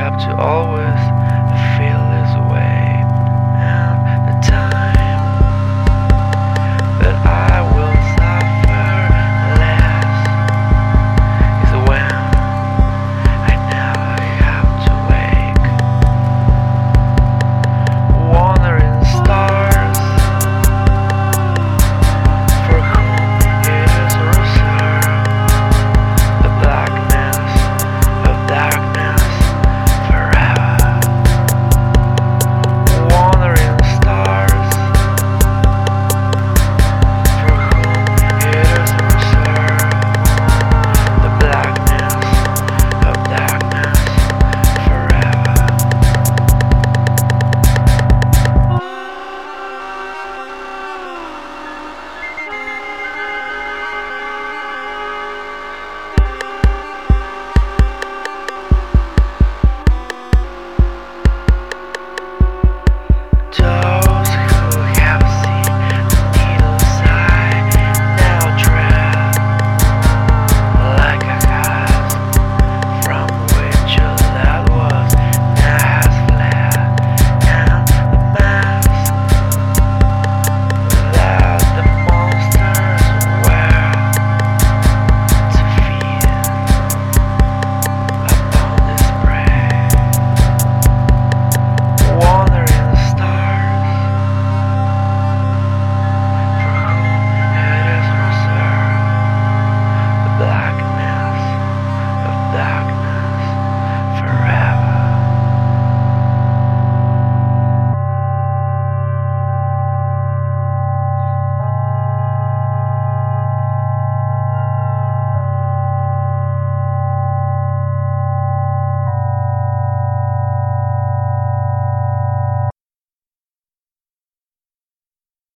have to always